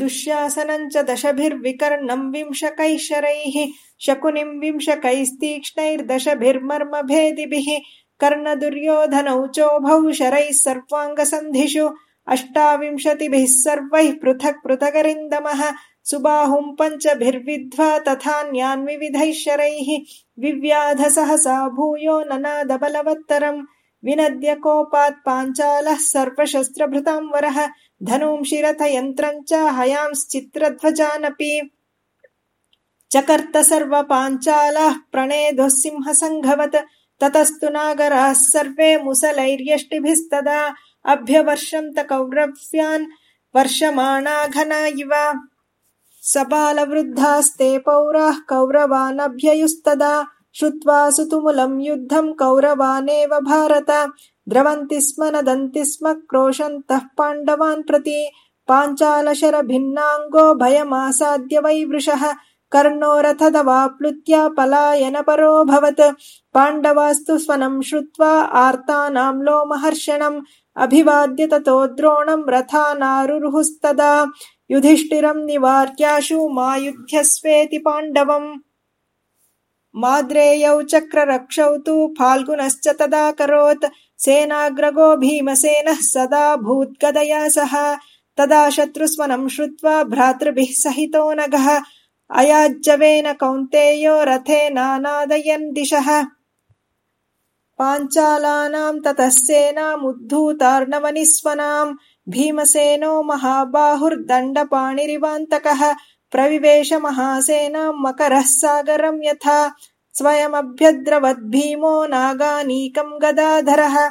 दुःशासनम् च दशभिर्विकर्णम् विंशकैशरैः शकुनिम् विंशकैस्तीक्ष्णैर्दशभिर्मर्मभेदिभिः कर्णदुर्योधनौ चोभौ शरैः सर्वाङ्गसन्धिषु अष्टाविंशतिभिः सर्वैः पृथक् पृथगरिन्दमः सुबाहुम् पञ्चभिर्विद्ध्वा तथान्यान्विविधैः शरैः विव्याध सहसा भूयो ननादबलवत्तरम् विनद्य कोपात् पाञ्चालः सर्वशस्त्रभृताम् वरः धनुंशिरथयन्त्रम् च हयांश्चित्रध्वजानपि। चकर्त सर्वपाञ्चालाः प्रणेदुः सिंहसङ्घवत् ततस्तु नागराः सर्वे मुसलैर्यष्टिभिस्तदा अभ्यवर्षन्त कौरव्यान् वर्षमाणा घना इव। सबालवृद्धास्ते पौराः कौरवानभ्ययुस्तदा श्रुत्वा सुतुमुलम् युद्धम् कौरवानेव भारत। द्रवन्ति स्म नदन्ति स्म क्रोशन्तः पाण्डवान् प्रति। पाञ्चालशरभिन्नाङ्गो भयमासाद्य वै वृषः। कर्णो रथदवाप्लुत्य पलायनपरोऽभवत् पाण्डवास्तु स्वनम् श्रुत्वा आर्तानाम् लोमहर्षणम्। अभिवाद्य ततो द्रोणम् रथानारुरुहुस्तदा। युधिष्ठिरम् निवार्याशु मा युध्यस्वेति पाण्डवम् माद्रेयौ चक्ररक्षौ तु फाल्गुनश्च तदाकरोत् सेनाग्रगो भीमसेनः सदा भूद्गदया सह। तदा शत्रुस्वनम् श्रुत्वा भ्रातृभिः सहितो नगः। अयाज्जवेन कौन्तेयो रथेनानादयन् दिशः। पाञ्चालानाम् ततः सेनामुद्धूतार्णवनिस्वनाम्। भीमसेनो महाबाहुर्दण्डपाणिरिवान्तकः प्रविवेश महासेनाम् मकरः सागरम् यथा। स्वयमभ्यद्रवद्भीमो नागानीकम् गदाधरः